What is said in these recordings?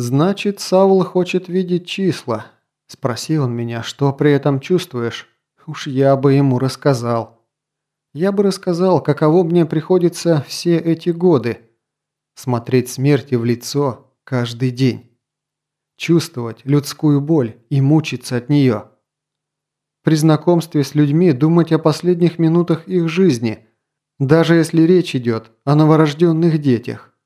«Значит, Саул хочет видеть числа», – спросил он меня, что при этом чувствуешь. Уж я бы ему рассказал. Я бы рассказал, каково мне приходится все эти годы. Смотреть смерти в лицо каждый день. Чувствовать людскую боль и мучиться от нее. При знакомстве с людьми думать о последних минутах их жизни, даже если речь идет о новорожденных детях.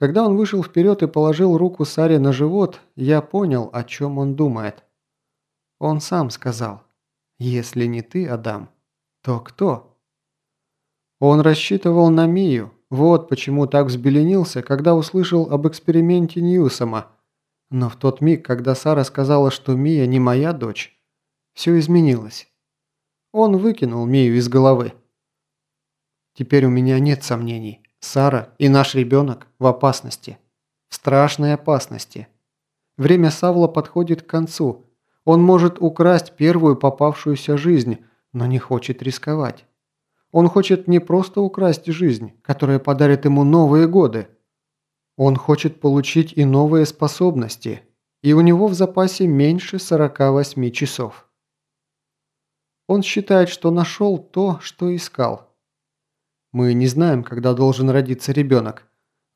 Когда он вышел вперед и положил руку Саре на живот, я понял, о чем он думает. Он сам сказал, «Если не ты, Адам, то кто?» Он рассчитывал на Мию, вот почему так взбеленился, когда услышал об эксперименте Ньюсома. Но в тот миг, когда Сара сказала, что Мия не моя дочь, все изменилось. Он выкинул Мию из головы. Теперь у меня нет сомнений. Сара и наш ребенок в опасности. В страшной опасности. Время Савла подходит к концу. Он может украсть первую попавшуюся жизнь, но не хочет рисковать. Он хочет не просто украсть жизнь, которая подарит ему новые годы. Он хочет получить и новые способности, и у него в запасе меньше 48 часов. Он считает, что нашел то, что искал – мы не знаем, когда должен родиться ребенок.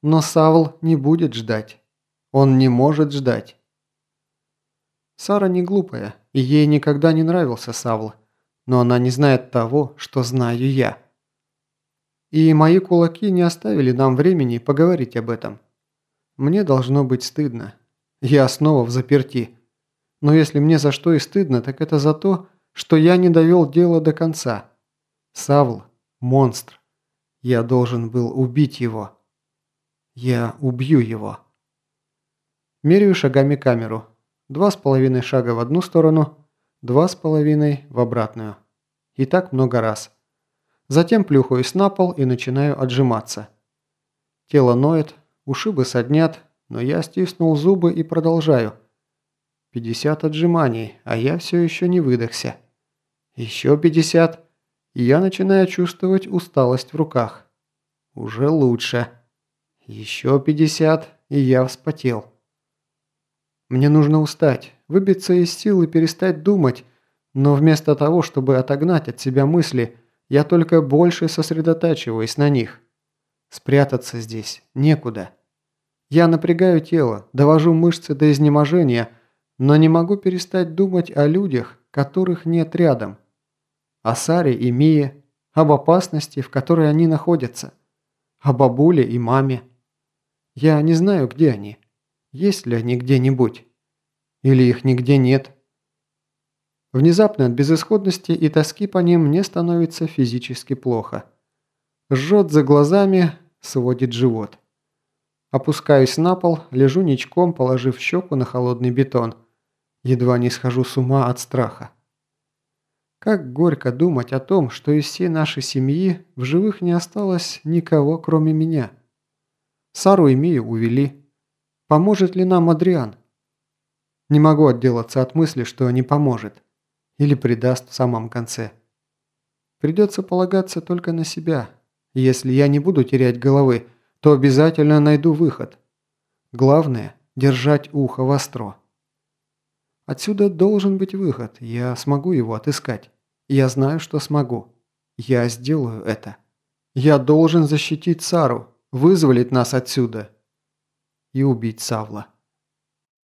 Но Савл не будет ждать. Он не может ждать. Сара не глупая, и ей никогда не нравился Савл. Но она не знает того, что знаю я. И мои кулаки не оставили нам времени поговорить об этом. Мне должно быть стыдно. Я снова в заперти. Но если мне за что и стыдно, так это за то, что я не довел дело до конца. Савл – монстр. Я должен был убить его. Я убью его. Меряю шагами камеру. Два с половиной шага в одну сторону, два с половиной в обратную. И так много раз. Затем плюхаюсь на пол и начинаю отжиматься. Тело ноет, ушибы соднят, но я стиснул зубы и продолжаю. 50 отжиманий, а я все еще не выдохся. Еще 50 и я начинаю чувствовать усталость в руках. Уже лучше. Еще 50, и я вспотел. Мне нужно устать, выбиться из сил и перестать думать, но вместо того, чтобы отогнать от себя мысли, я только больше сосредотачиваюсь на них. Спрятаться здесь некуда. Я напрягаю тело, довожу мышцы до изнеможения, но не могу перестать думать о людях, которых нет рядом о Саре и Мие, об опасности, в которой они находятся, о бабуле и маме. Я не знаю, где они. Есть ли они где-нибудь? Или их нигде нет? Внезапно от безысходности и тоски по ним мне становится физически плохо. Жжет за глазами, сводит живот. Опускаюсь на пол, лежу ничком, положив щеку на холодный бетон. Едва не схожу с ума от страха. Как горько думать о том, что из всей нашей семьи в живых не осталось никого, кроме меня. Сару и Мию увели. Поможет ли нам Адриан? Не могу отделаться от мысли, что не поможет. Или предаст в самом конце. Придется полагаться только на себя. Если я не буду терять головы, то обязательно найду выход. Главное – держать ухо востро. Отсюда должен быть выход, я смогу его отыскать. Я знаю, что смогу. Я сделаю это. Я должен защитить Сару, вызволить нас отсюда и убить Савла.